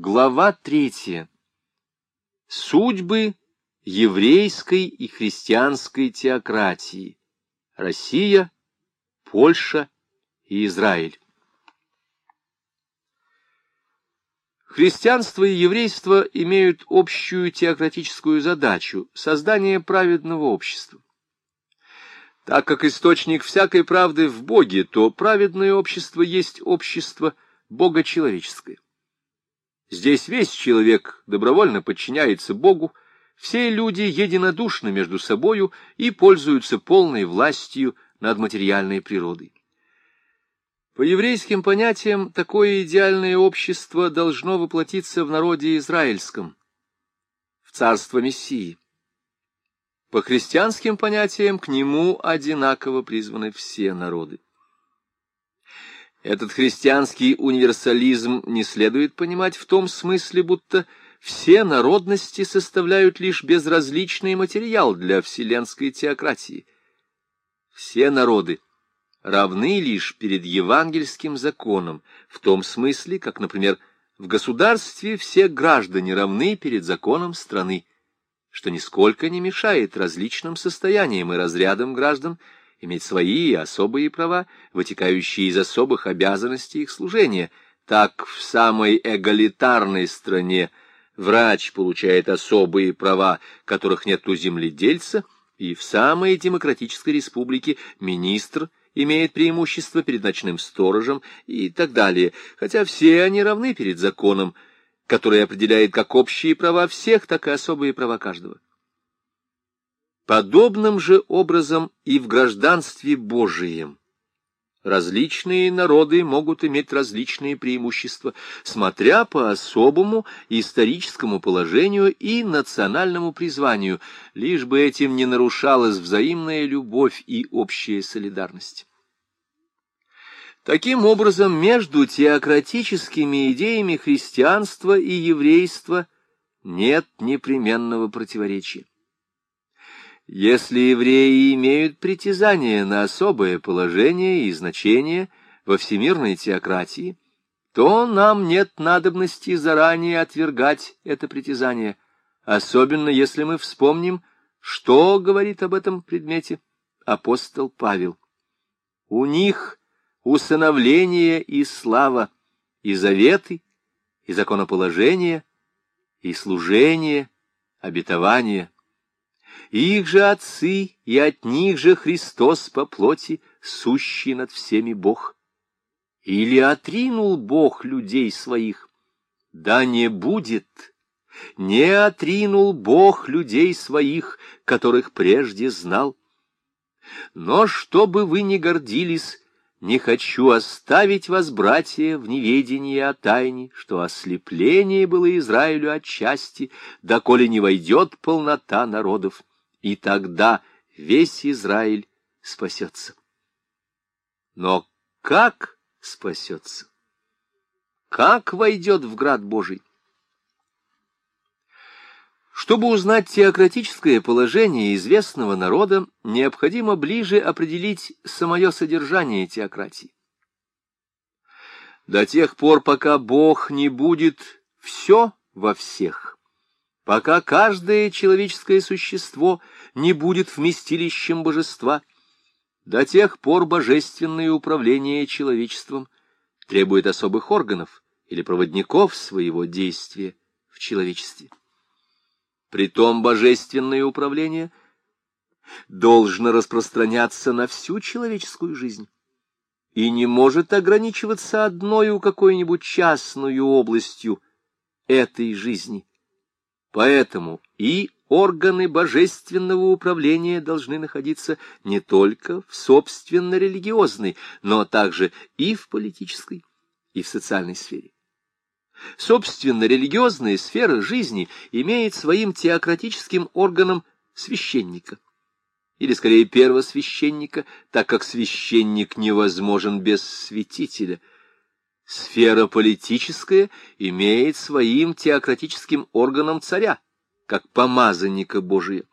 Глава третья. Судьбы еврейской и христианской теократии. Россия, Польша и Израиль. Христианство и еврейство имеют общую теократическую задачу — создание праведного общества. Так как источник всякой правды в Боге, то праведное общество есть общество богочеловеческое. Здесь весь человек добровольно подчиняется Богу, все люди единодушны между собою и пользуются полной властью над материальной природой. По еврейским понятиям, такое идеальное общество должно воплотиться в народе израильском, в царство Мессии. По христианским понятиям к нему одинаково призваны все народы. Этот христианский универсализм не следует понимать в том смысле, будто все народности составляют лишь безразличный материал для вселенской теократии. Все народы равны лишь перед евангельским законом, в том смысле, как, например, в государстве все граждане равны перед законом страны, что нисколько не мешает различным состояниям и разрядам граждан иметь свои особые права, вытекающие из особых обязанностей их служения. Так в самой эгалитарной стране врач получает особые права, которых нет у земледельца, и в самой демократической республике министр имеет преимущество перед ночным сторожем и так далее, хотя все они равны перед законом, который определяет как общие права всех, так и особые права каждого. Подобным же образом и в гражданстве Божием. Различные народы могут иметь различные преимущества, смотря по особому историческому положению и национальному призванию, лишь бы этим не нарушалась взаимная любовь и общая солидарность. Таким образом, между теократическими идеями христианства и еврейства нет непременного противоречия. Если евреи имеют притязание на особое положение и значение во всемирной теократии, то нам нет надобности заранее отвергать это притязание, особенно если мы вспомним, что говорит об этом предмете апостол Павел. У них усыновление и слава, и заветы, и законоположение, и служение, обетование — их же отцы, и от них же Христос по плоти, сущий над всеми Бог. Или отринул Бог людей своих? Да не будет, не отринул Бог людей своих, которых прежде знал. Но чтобы вы не гордились, не хочу оставить вас, братья, в неведении о тайне, что ослепление было Израилю отчасти, доколе не войдет полнота народов и тогда весь Израиль спасется. Но как спасется? Как войдет в град Божий? Чтобы узнать теократическое положение известного народа, необходимо ближе определить самое содержание теократии. До тех пор, пока Бог не будет все во всех, пока каждое человеческое существо не будет вместилищем божества, до тех пор божественное управление человечеством требует особых органов или проводников своего действия в человечестве. Притом божественное управление должно распространяться на всю человеческую жизнь и не может ограничиваться одной какой-нибудь частной областью этой жизни. Поэтому и органы божественного управления должны находиться не только в собственно-религиозной, но также и в политической, и в социальной сфере. Собственно-религиозная сфера жизни имеет своим теократическим органом священника, или скорее первосвященника, так как священник невозможен без святителя – Сфера политическая имеет своим теократическим органом царя, как помазанника Божия.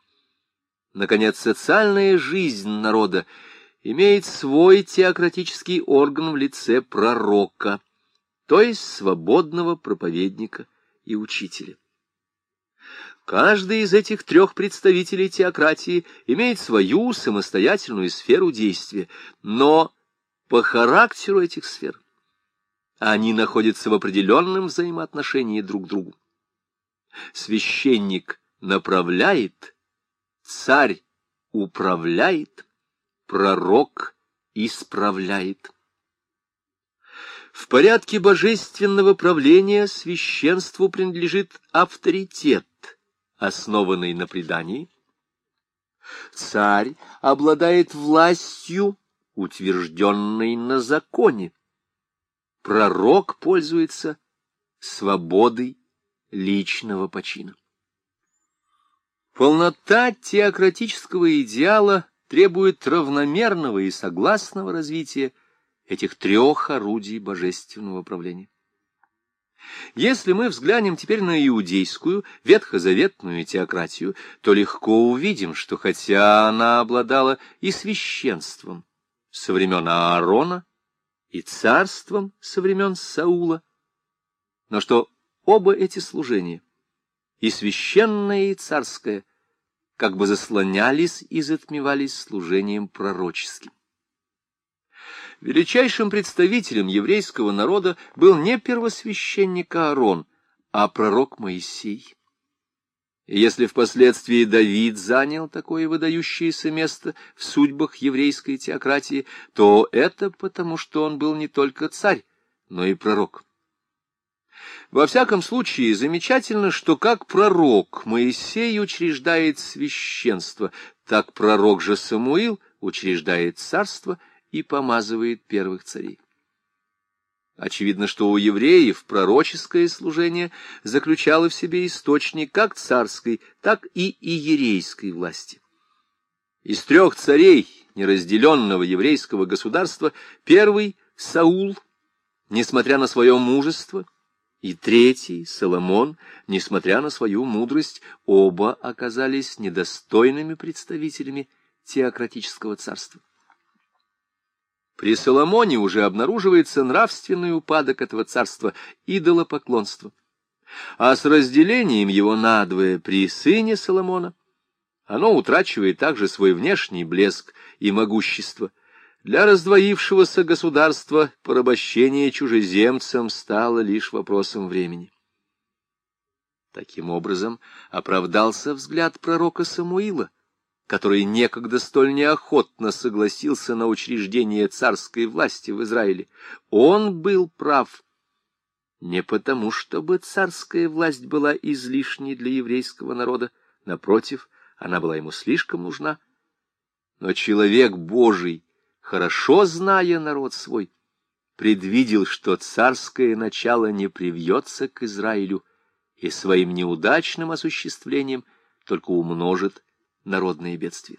Наконец, социальная жизнь народа имеет свой теократический орган в лице пророка, то есть свободного проповедника и учителя. Каждый из этих трех представителей теократии имеет свою самостоятельную сферу действия, но по характеру этих сфер они находятся в определенном взаимоотношении друг к другу. Священник направляет, царь управляет, пророк исправляет. В порядке божественного правления священству принадлежит авторитет, основанный на предании. Царь обладает властью, утвержденной на законе. Пророк пользуется свободой личного почина. Полнота теократического идеала требует равномерного и согласного развития этих трех орудий божественного правления. Если мы взглянем теперь на иудейскую, ветхозаветную теократию, то легко увидим, что хотя она обладала и священством со времен Аарона, и царством со времен Саула, но что оба эти служения, и священное, и царское, как бы заслонялись и затмевались служением пророческим. Величайшим представителем еврейского народа был не первосвященник Аарон, а пророк Моисей. И если впоследствии Давид занял такое выдающееся место в судьбах еврейской теократии, то это потому, что он был не только царь, но и пророк. Во всяком случае, замечательно, что как пророк Моисей учреждает священство, так пророк же Самуил учреждает царство и помазывает первых царей. Очевидно, что у евреев пророческое служение заключало в себе источник как царской, так и иерейской власти. Из трех царей неразделенного еврейского государства первый — Саул, несмотря на свое мужество, и третий — Соломон, несмотря на свою мудрость, оба оказались недостойными представителями теократического царства. При Соломоне уже обнаруживается нравственный упадок этого царства, идолопоклонство. А с разделением его надвое при сыне Соломона оно утрачивает также свой внешний блеск и могущество. Для раздвоившегося государства порабощение чужеземцам стало лишь вопросом времени. Таким образом оправдался взгляд пророка Самуила, который некогда столь неохотно согласился на учреждение царской власти в Израиле, он был прав. Не потому, чтобы царская власть была излишней для еврейского народа, напротив, она была ему слишком нужна, но человек Божий, хорошо зная народ свой, предвидел, что царское начало не привьется к Израилю и своим неудачным осуществлением только умножит народные бедствия.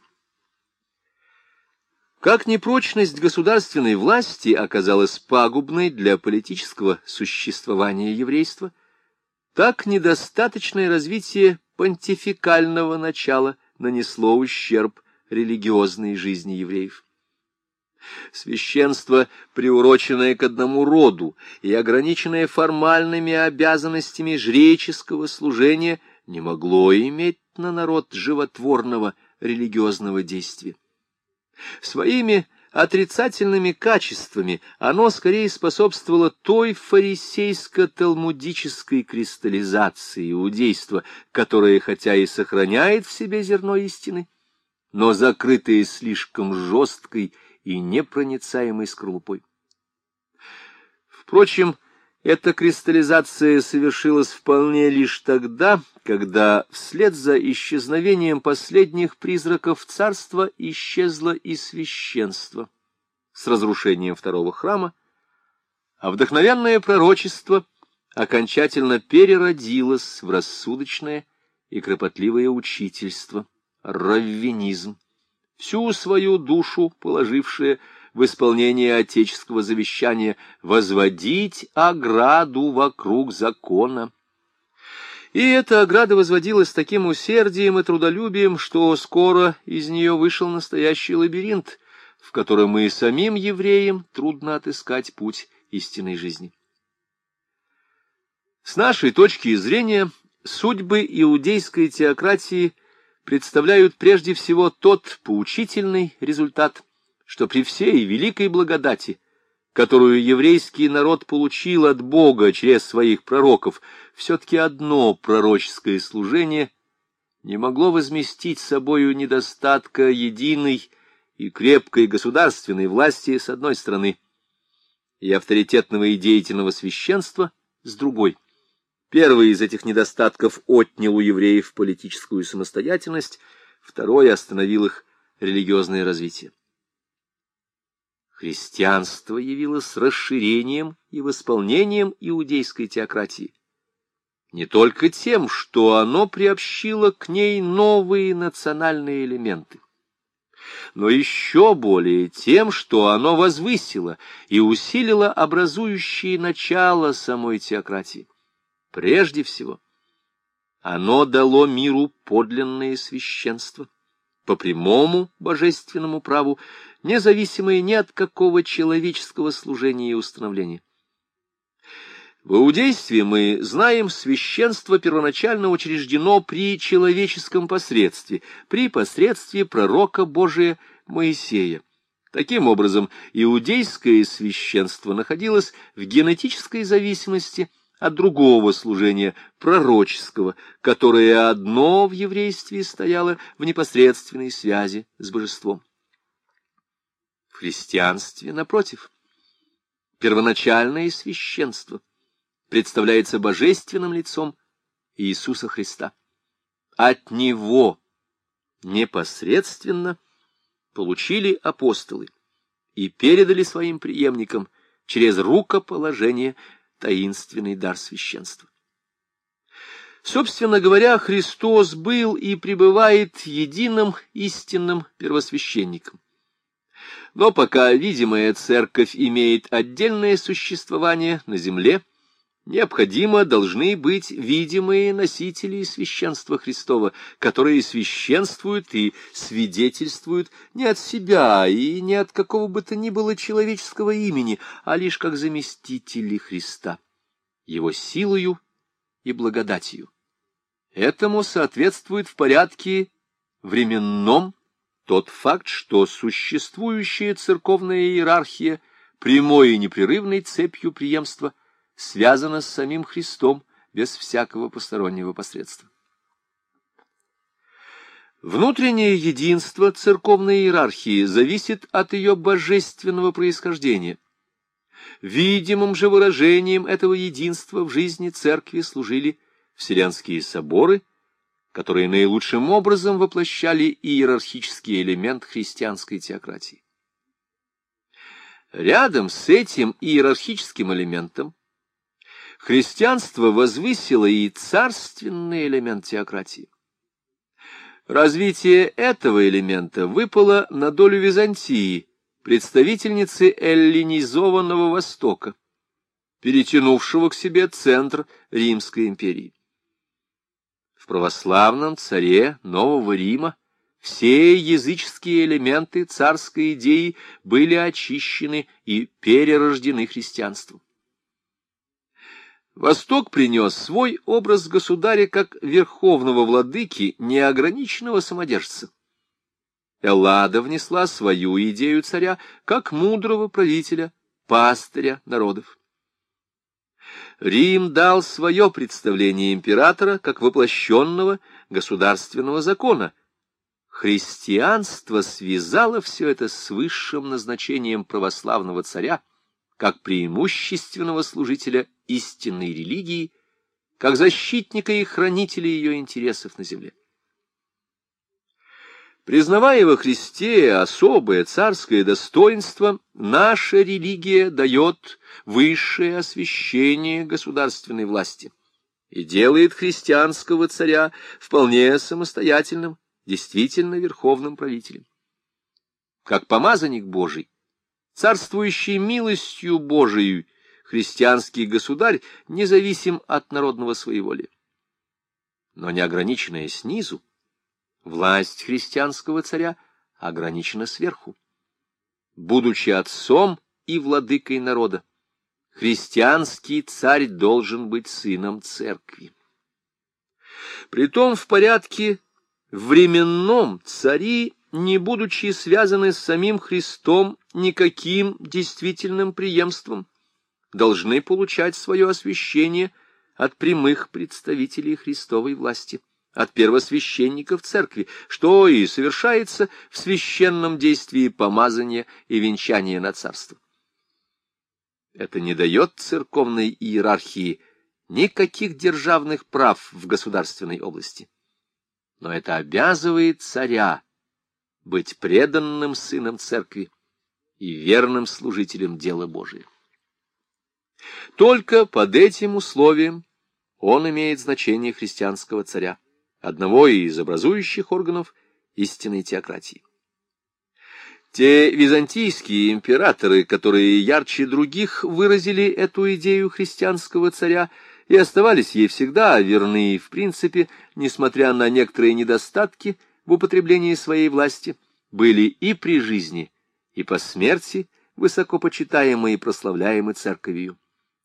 Как непрочность государственной власти оказалась пагубной для политического существования еврейства, так недостаточное развитие понтификального начала нанесло ущерб религиозной жизни евреев. Священство, приуроченное к одному роду и ограниченное формальными обязанностями жреческого служения, не могло иметь на народ животворного религиозного действия. Своими отрицательными качествами оно скорее способствовало той фарисейско-талмудической кристаллизации иудейства, которая хотя и сохраняет в себе зерно истины, но закрытая слишком жесткой и непроницаемой скорлупой. Впрочем, эта кристаллизация совершилась вполне лишь тогда, когда вслед за исчезновением последних призраков царства исчезло и священство с разрушением второго храма, а вдохновенное пророчество окончательно переродилось в рассудочное и кропотливое учительство, раввинизм, всю свою душу положившее в исполнение отеческого завещания возводить ограду вокруг закона. И эта ограда возводилась таким усердием и трудолюбием, что скоро из нее вышел настоящий лабиринт, в котором и самим евреям трудно отыскать путь истинной жизни. С нашей точки зрения, судьбы иудейской теократии представляют прежде всего тот поучительный результат, что при всей великой благодати, которую еврейский народ получил от Бога через своих пророков, все-таки одно пророческое служение не могло возместить собою недостатка единой и крепкой государственной власти с одной стороны и авторитетного и деятельного священства с другой. Первый из этих недостатков отнял у евреев политическую самостоятельность, второй остановил их религиозное развитие. Христианство явилось расширением и восполнением иудейской теократии. Не только тем, что оно приобщило к ней новые национальные элементы, но еще более тем, что оно возвысило и усилило образующие начало самой теократии. Прежде всего, оно дало миру подлинное священство по прямому божественному праву, независимое ни от какого человеческого служения и установления. В иудействе мы знаем, священство первоначально учреждено при человеческом посредстве, при посредстве пророка Божия Моисея. Таким образом, иудейское священство находилось в генетической зависимости от другого служения, пророческого, которое одно в еврействе стояло в непосредственной связи с божеством. В христианстве, напротив, первоначальное священство представляется божественным лицом Иисуса Христа. От Него непосредственно получили апостолы и передали своим преемникам через рукоположение таинственный дар священства. Собственно говоря, Христос был и пребывает единым истинным первосвященником. Но пока видимая церковь имеет отдельное существование на земле, необходимо должны быть видимые носители священства Христова, которые священствуют и свидетельствуют не от себя и не от какого бы то ни было человеческого имени, а лишь как заместители Христа, его силою и благодатью. Этому соответствует в порядке временном тот факт, что существующая церковная иерархия прямой и непрерывной цепью преемства – связано с самим Христом без всякого постороннего посредства. Внутреннее единство церковной иерархии зависит от ее божественного происхождения. Видимым же выражением этого единства в жизни церкви служили Вселенские соборы, которые наилучшим образом воплощали иерархический элемент христианской теократии. Рядом с этим иерархическим элементом христианство возвысило и царственный элемент теократии. Развитие этого элемента выпало на долю Византии, представительницы эллинизованного Востока, перетянувшего к себе центр Римской империи. В православном царе Нового Рима все языческие элементы царской идеи были очищены и перерождены христианством. Восток принес свой образ государя как верховного владыки, неограниченного самодержца. Эллада внесла свою идею царя как мудрого правителя, пастыря народов. Рим дал свое представление императора как воплощенного государственного закона. Христианство связало все это с высшим назначением православного царя, как преимущественного служителя истинной религии, как защитника и хранителя ее интересов на земле. Признавая во Христе особое царское достоинство, наша религия дает высшее освящение государственной власти и делает христианского царя вполне самостоятельным, действительно верховным правителем. Как помазанник Божий, царствующий милостью Божией, христианский государь независим от народного своеволия. Но не ограниченная снизу, власть христианского царя ограничена сверху. Будучи отцом и владыкой народа, христианский царь должен быть сыном церкви. Притом в порядке временном цари, не будучи связаны с самим Христом никаким действительным преемством, должны получать свое освящение от прямых представителей Христовой власти, от первосвященников церкви, что и совершается в священном действии помазания и венчания на царство. Это не дает церковной иерархии никаких державных прав в государственной области. Но это обязывает царя быть преданным сыном церкви и верным служителем дела Божия. Только под этим условием он имеет значение христианского царя, одного из образующих органов истинной теократии. Те византийские императоры, которые ярче других выразили эту идею христианского царя и оставались ей всегда верны в принципе, несмотря на некоторые недостатки в употреблении своей власти, были и при жизни, и по смерти высоко почитаемы и прославляемы церковью.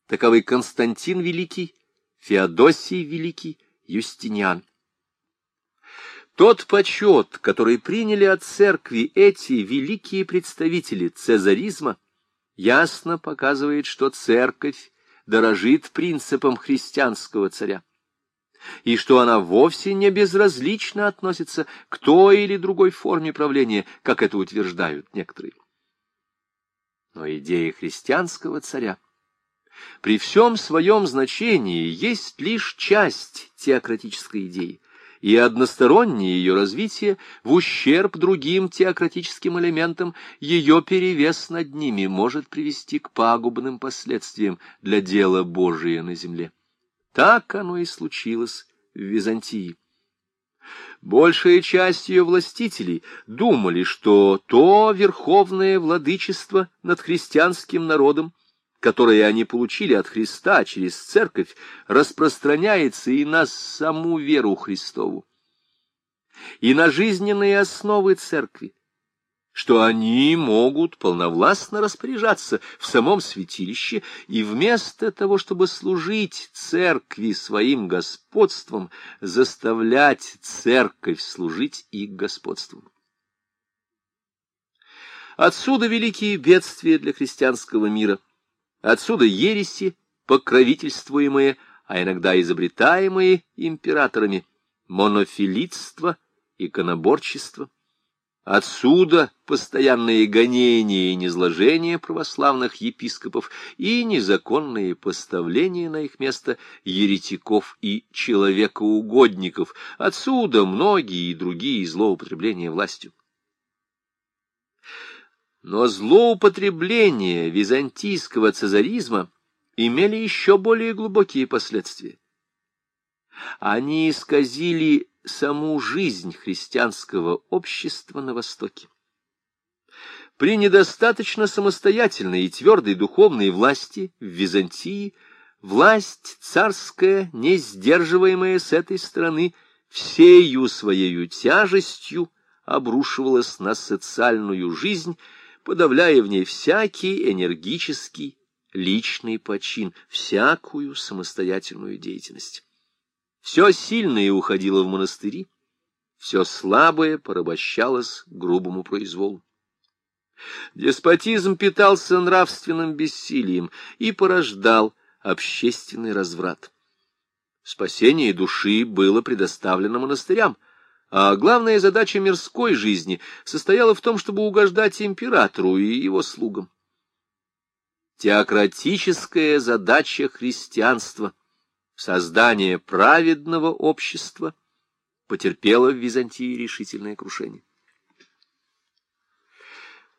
Таковы Константин Великий, Феодосий Великий, Юстиниан. Тот почет, который приняли от церкви эти великие представители цезаризма, ясно показывает, что церковь дорожит принципом христианского царя, и что она вовсе не безразлично относится к той или другой форме правления, как это утверждают некоторые. Но идея христианского царя при всем своем значении есть лишь часть теократической идеи, и одностороннее ее развитие в ущерб другим теократическим элементам, ее перевес над ними может привести к пагубным последствиям для дела Божия на земле. Так оно и случилось в Византии. Большая часть ее властителей думали, что то верховное владычество над христианским народом, которое они получили от Христа через церковь, распространяется и на саму веру Христову, и на жизненные основы церкви, что они могут полновластно распоряжаться в самом святилище, и вместо того, чтобы служить церкви своим господством, заставлять церковь служить их господством. Отсюда великие бедствия для христианского мира – Отсюда ереси, покровительствуемые, а иногда изобретаемые императорами, монофилитство, иконоборчество. Отсюда постоянные гонения и низложения православных епископов и незаконные поставления на их место еретиков и человекоугодников. Отсюда многие и другие злоупотребления властью. Но злоупотребления византийского цезаризма имели еще более глубокие последствия. Они исказили саму жизнь христианского общества на Востоке. При недостаточно самостоятельной и твердой духовной власти в Византии власть царская, не сдерживаемая с этой стороны, всею своею тяжестью обрушивалась на социальную жизнь, подавляя в ней всякий энергический личный почин, всякую самостоятельную деятельность. Все сильное уходило в монастыри, все слабое порабощалось грубому произволу. Деспотизм питался нравственным бессилием и порождал общественный разврат. Спасение души было предоставлено монастырям — а главная задача мирской жизни состояла в том, чтобы угождать императору и его слугам. Теократическая задача христианства, создание праведного общества, потерпела в Византии решительное крушение.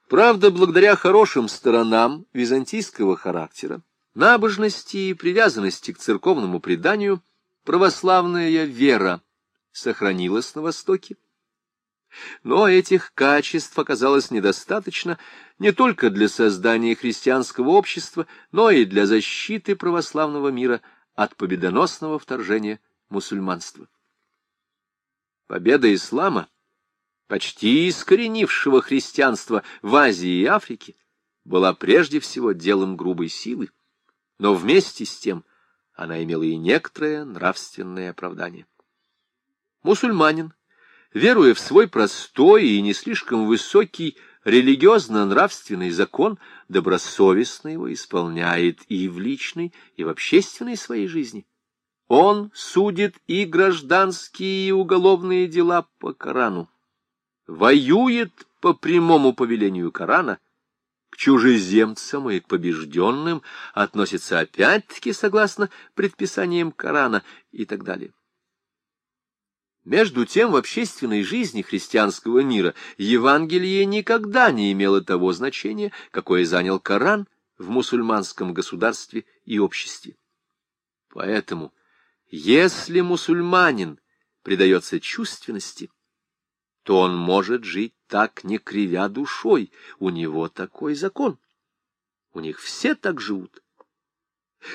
Правда, благодаря хорошим сторонам византийского характера, набожности и привязанности к церковному преданию, православная вера сохранилась на Востоке. Но этих качеств оказалось недостаточно не только для создания христианского общества, но и для защиты православного мира от победоносного вторжения мусульманства. Победа ислама, почти искоренившего христианство в Азии и Африке, была прежде всего делом грубой силы. но вместе с тем она имела и некоторое нравственное оправдание. Мусульманин, веруя в свой простой и не слишком высокий религиозно-нравственный закон, добросовестно его исполняет и в личной, и в общественной своей жизни. Он судит и гражданские, и уголовные дела по Корану, воюет по прямому повелению Корана, к чужеземцам и к побежденным относится опять-таки согласно предписаниям Корана и так далее. Между тем, в общественной жизни христианского мира Евангелие никогда не имело того значения, какое занял Коран в мусульманском государстве и обществе. Поэтому, если мусульманин предается чувственности, то он может жить так, не кривя душой. У него такой закон. У них все так живут.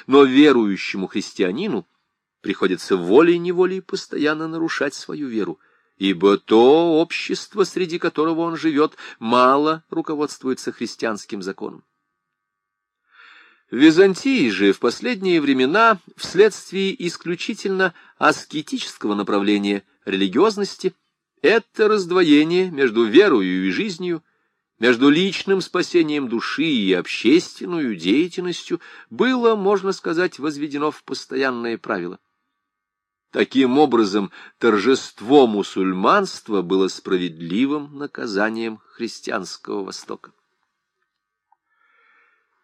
Но верующему христианину приходится волей-неволей постоянно нарушать свою веру, ибо то общество, среди которого он живет, мало руководствуется христианским законом. В Византии же в последние времена, вследствие исключительно аскетического направления религиозности, это раздвоение между верою и жизнью, между личным спасением души и общественной деятельностью было, можно сказать, возведено в постоянное правило. Таким образом, торжество мусульманства было справедливым наказанием христианского Востока.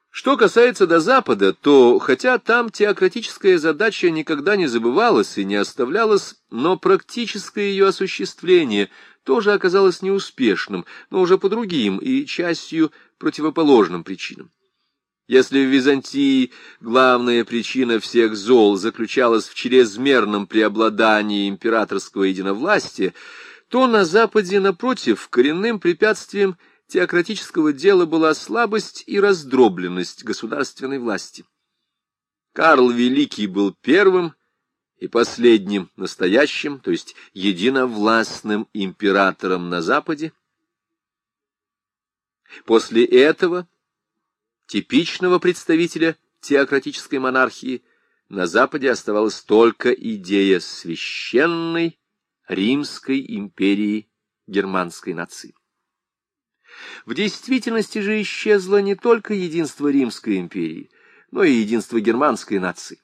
Что касается до Запада, то, хотя там теократическая задача никогда не забывалась и не оставлялась, но практическое ее осуществление тоже оказалось неуспешным, но уже по другим и частью противоположным причинам. Если в Византии главная причина всех зол заключалась в чрезмерном преобладании императорского единовластия, то на Западе, напротив, коренным препятствием – теократического дела была слабость и раздробленность государственной власти. Карл Великий был первым и последним настоящим, то есть единовластным императором на Западе. После этого типичного представителя теократической монархии на Западе оставалась только идея священной Римской империи германской нации. В действительности же исчезло не только единство Римской империи, но и единство германской нации.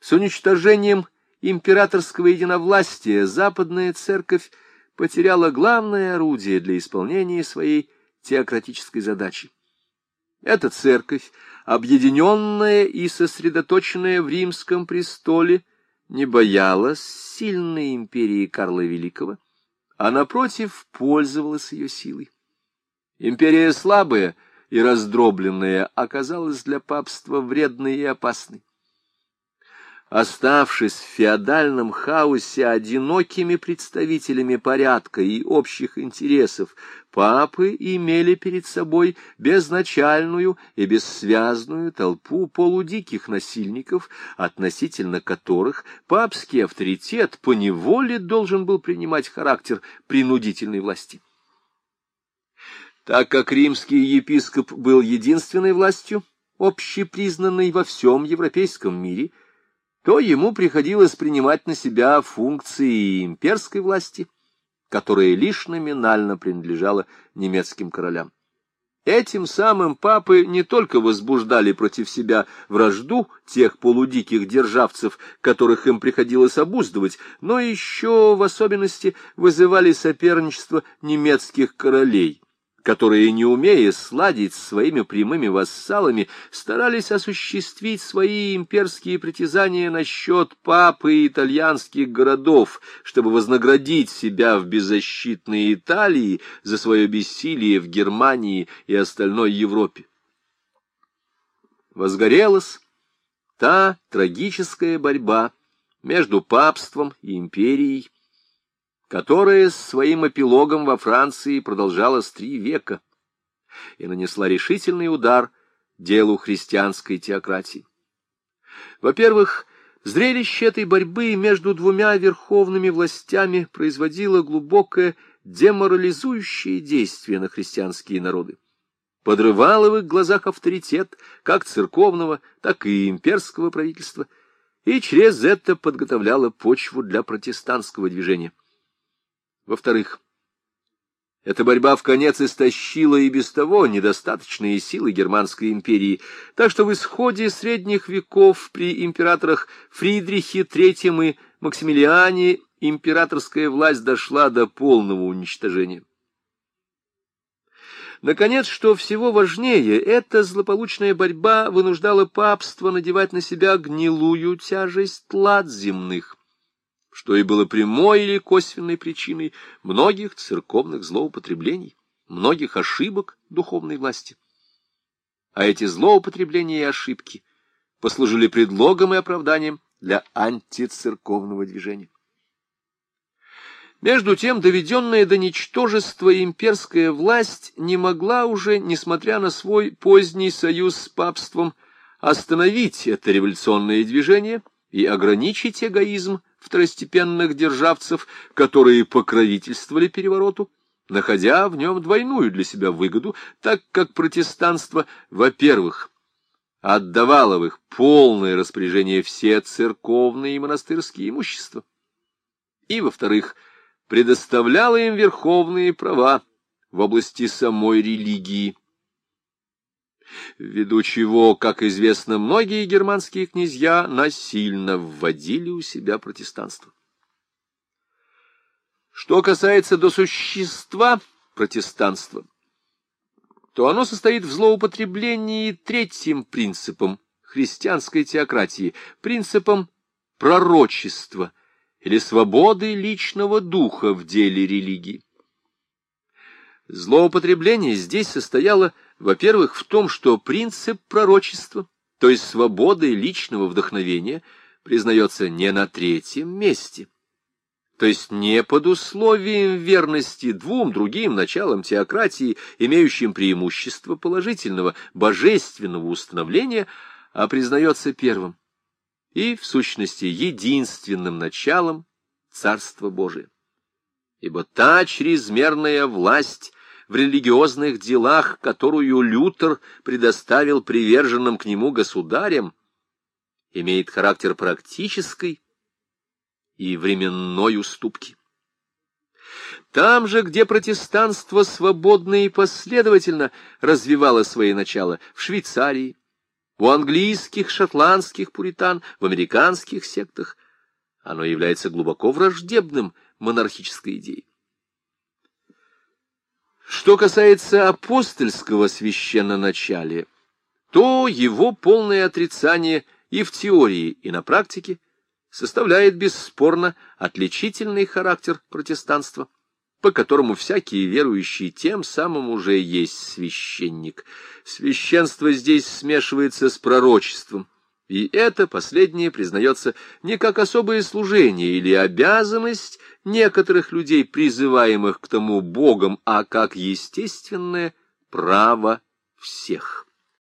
С уничтожением императорского единовластия Западная Церковь потеряла главное орудие для исполнения своей теократической задачи. Эта церковь, объединенная и сосредоточенная в римском престоле, не боялась сильной империи Карла Великого, а, напротив, пользовалась ее силой. Империя слабая и раздробленная оказалась для папства вредной и опасной. Оставшись в феодальном хаосе одинокими представителями порядка и общих интересов, папы имели перед собой безначальную и бессвязную толпу полудиких насильников, относительно которых папский авторитет поневоле должен был принимать характер принудительной власти. Так как римский епископ был единственной властью, общепризнанной во всем европейском мире, то ему приходилось принимать на себя функции имперской власти, которая лишь номинально принадлежала немецким королям. Этим самым папы не только возбуждали против себя вражду тех полудиких державцев, которых им приходилось обуздывать, но еще в особенности вызывали соперничество немецких королей, которые, не умея сладить своими прямыми вассалами, старались осуществить свои имперские притязания насчет папы и итальянских городов, чтобы вознаградить себя в беззащитной Италии за свое бессилие в Германии и остальной Европе. Возгорелась та трагическая борьба между папством и империей, которая с своим эпилогом во Франции продолжалась три века и нанесла решительный удар делу христианской теократии. Во-первых, зрелище этой борьбы между двумя верховными властями производило глубокое деморализующее действие на христианские народы. подрывала в их глазах авторитет как церковного, так и имперского правительства, и через это подготовляла почву для протестантского движения. Во-вторых, эта борьба в конец истощила и без того недостаточные силы Германской империи, так что в исходе средних веков при императорах Фридрихе III и Максимилиане императорская власть дошла до полного уничтожения. Наконец, что всего важнее, эта злополучная борьба вынуждала папство надевать на себя гнилую тяжесть лад земных, что и было прямой или косвенной причиной многих церковных злоупотреблений, многих ошибок духовной власти. А эти злоупотребления и ошибки послужили предлогом и оправданием для антицерковного движения. Между тем, доведенная до ничтожества имперская власть не могла уже, несмотря на свой поздний союз с папством, остановить это революционное движение и ограничить эгоизм второстепенных державцев, которые покровительствовали перевороту, находя в нем двойную для себя выгоду, так как протестанство, во-первых, отдавало в их полное распоряжение все церковные и монастырские имущества, и, во-вторых, предоставляло им верховные права в области самой религии, ввиду чего, как известно, многие германские князья насильно вводили у себя протестанство. Что касается до существа протестанства, то оно состоит в злоупотреблении третьим принципом христианской теократии, принципом пророчества или свободы личного духа в деле религии. Злоупотребление здесь состояло во-первых, в том, что принцип пророчества, то есть свободы личного вдохновения, признается не на третьем месте, то есть не под условием верности двум другим началам теократии, имеющим преимущество положительного, божественного установления, а признается первым и, в сущности, единственным началом Царства Божия. Ибо та чрезмерная власть, в религиозных делах, которую Лютер предоставил приверженным к нему государям, имеет характер практической и временной уступки. Там же, где протестанство свободно и последовательно развивало свои начала, в Швейцарии, у английских, шотландских пуритан, в американских сектах, оно является глубоко враждебным монархической идеей. Что касается апостольского священноначалия, то его полное отрицание и в теории, и на практике составляет бесспорно отличительный характер протестанства, по которому всякий верующий тем самым уже есть священник. Священство здесь смешивается с пророчеством, и это последнее признается не как особое служение или обязанность некоторых людей, призываемых к тому Богом, а как естественное право всех.